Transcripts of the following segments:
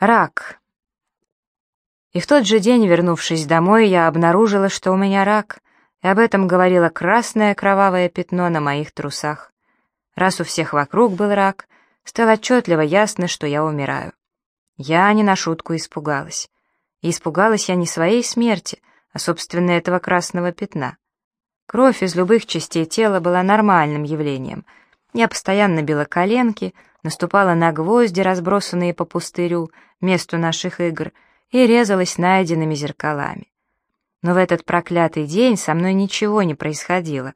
Рак. И в тот же день, вернувшись домой, я обнаружила, что у меня рак, и об этом говорило красное кровавое пятно на моих трусах. Раз у всех вокруг был рак, стало отчетливо ясно, что я умираю. Я не на шутку испугалась. И испугалась я не своей смерти, а, собственно, этого красного пятна. Кровь из любых частей тела была нормальным явлением. Я постоянно била коленки — наступала на гвозди, разбросанные по пустырю, месту наших игр, и резалась найденными зеркалами. Но в этот проклятый день со мной ничего не происходило.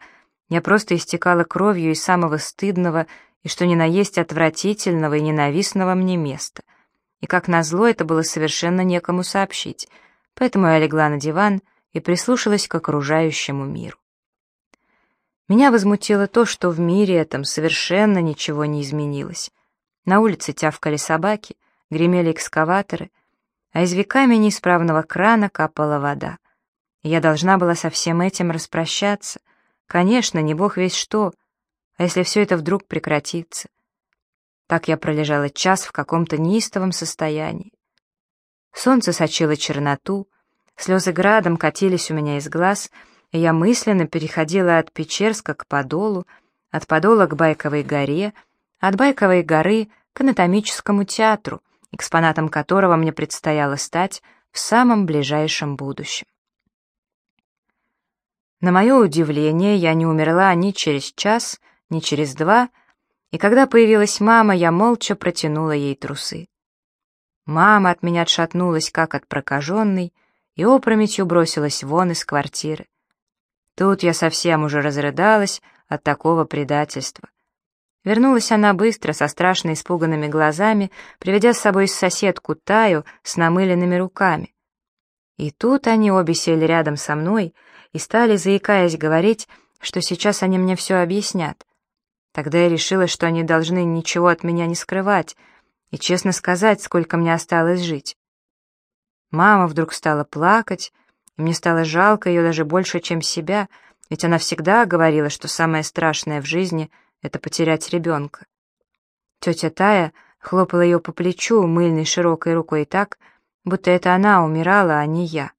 Я просто истекала кровью из самого стыдного и что ни на есть отвратительного и ненавистного мне места. И как назло это было совершенно некому сообщить, поэтому я легла на диван и прислушалась к окружающему миру. Меня возмутило то, что в мире этом совершенно ничего не изменилось. На улице тявкали собаки, гремели экскаваторы, а из веками неисправного крана капала вода. Я должна была со всем этим распрощаться. Конечно, не бог весь что. А если все это вдруг прекратится? Так я пролежала час в каком-то неистовом состоянии. Солнце сочило черноту, слезы градом катились у меня из глаз — я мысленно переходила от Печерска к Подолу, от Подола к Байковой горе, от Байковой горы к анатомическому театру, экспонатом которого мне предстояло стать в самом ближайшем будущем. На мое удивление, я не умерла ни через час, ни через два, и когда появилась мама, я молча протянула ей трусы. Мама от меня отшатнулась, как от прокаженной, и опрометью бросилась вон из квартиры. Тут я совсем уже разрыдалась от такого предательства. Вернулась она быстро, со страшно испуганными глазами, приведя с собой соседку Таю с намыленными руками. И тут они обе сели рядом со мной и стали, заикаясь, говорить, что сейчас они мне все объяснят. Тогда я решила, что они должны ничего от меня не скрывать и честно сказать, сколько мне осталось жить. Мама вдруг стала плакать, мне стало жалко ее даже больше, чем себя, ведь она всегда говорила, что самое страшное в жизни — это потерять ребенка. Тетя Тая хлопала ее по плечу мыльной широкой рукой так, будто это она умирала, а не я.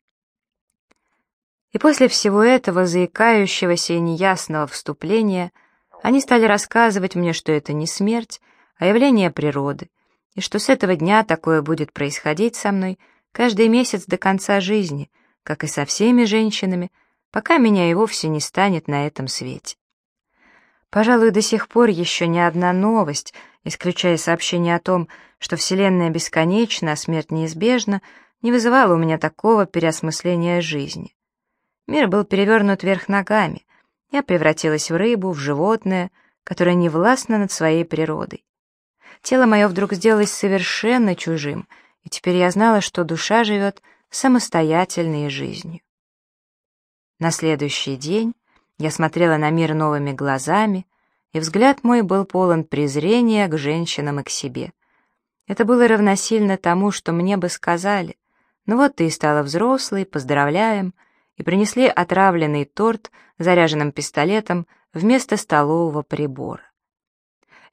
И после всего этого заикающегося и неясного вступления они стали рассказывать мне, что это не смерть, а явление природы, и что с этого дня такое будет происходить со мной каждый месяц до конца жизни — как и со всеми женщинами, пока меня и вовсе не станет на этом свете. Пожалуй, до сих пор еще ни одна новость, исключая сообщение о том, что Вселенная бесконечна, а смерть неизбежна, не вызывала у меня такого переосмысления жизни. Мир был перевернут вверх ногами. Я превратилась в рыбу, в животное, которое не властно над своей природой. Тело мое вдруг сделалось совершенно чужим, и теперь я знала, что душа живет самостоятельной жизнью. На следующий день я смотрела на мир новыми глазами, и взгляд мой был полон презрения к женщинам и к себе. Это было равносильно тому, что мне бы сказали, «Ну вот ты и стала взрослой, поздравляем», и принесли отравленный торт заряженным пистолетом вместо столового прибора.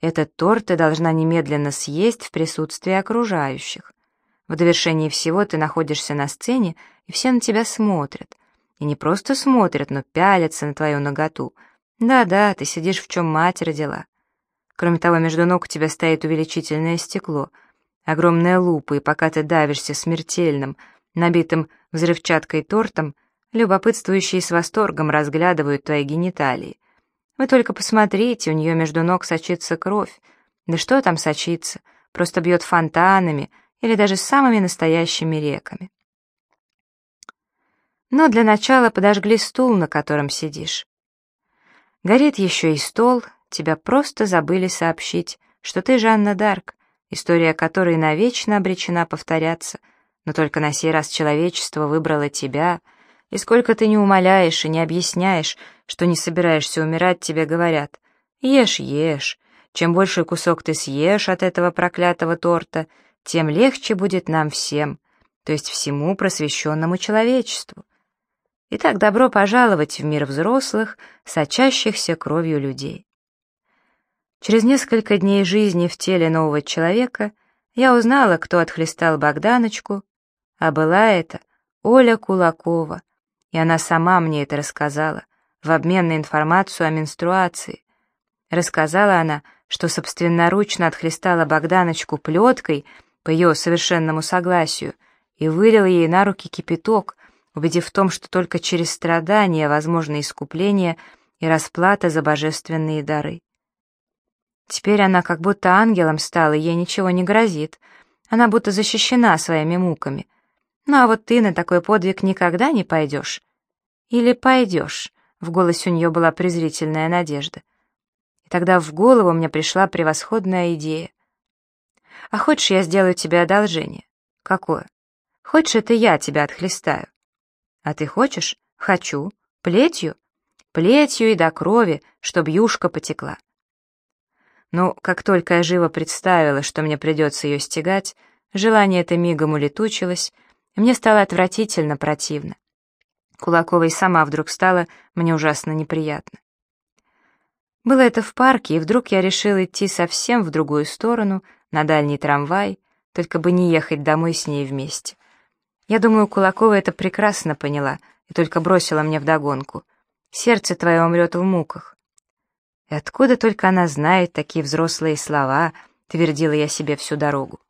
Этот торт ты должна немедленно съесть в присутствии окружающих. В довершении всего ты находишься на сцене, и все на тебя смотрят. И не просто смотрят, но пялятся на твою наготу. Да-да, ты сидишь в чем мать родила. Кроме того, между ног у тебя стоит увеличительное стекло, огромная лупа, и пока ты давишься смертельным, набитым взрывчаткой тортом, любопытствующие с восторгом разглядывают твои гениталии. Вы только посмотрите, у нее между ног сочится кровь. Да что там сочится? Просто бьет фонтанами, или даже самыми настоящими реками. Но для начала подожгли стул, на котором сидишь. Горит еще и стол, тебя просто забыли сообщить, что ты Жанна Дарк, история которой навечно обречена повторяться, но только на сей раз человечество выбрало тебя, и сколько ты не умоляешь и не объясняешь, что не собираешься умирать, тебе говорят «Ешь, ешь, чем больше кусок ты съешь от этого проклятого торта, тем легче будет нам всем, то есть всему просвещенному человечеству. Итак, добро пожаловать в мир взрослых, сочащихся кровью людей. Через несколько дней жизни в теле нового человека я узнала, кто отхлестал Богданочку, а была это Оля Кулакова, и она сама мне это рассказала в обмен на информацию о менструации. Рассказала она, что собственноручно отхлестала Богданочку плеткой по ее совершенному согласию и вылила ей на руки кипяток, убедив в том, что только через страдания возможно искупление и расплата за божественные дары. Теперь она как будто ангелом стала, ей ничего не грозит. Она будто защищена своими муками. Ну а вот ты на такой подвиг никогда не пойдешь. Или пойдешь? В голосе у нее была презрительная надежда. И тогда в голову мне пришла превосходная идея. А хочешь, я сделаю тебе одолжение? Какое? Хочешь, это я тебя отхлестаю? А ты хочешь? Хочу. Плетью? Плетью и до крови, чтоб юшка потекла. Ну, как только я живо представила, что мне придется ее стегать, желание это мигом улетучилось, и мне стало отвратительно противно. Кулакова и сама вдруг стала мне ужасно неприятно. Было это в парке, и вдруг я решила идти совсем в другую сторону, на дальний трамвай, только бы не ехать домой с ней вместе. Я думаю, Кулакова это прекрасно поняла и только бросила мне вдогонку. «Сердце твое умрет в муках». И откуда только она знает такие взрослые слова, твердила я себе всю дорогу.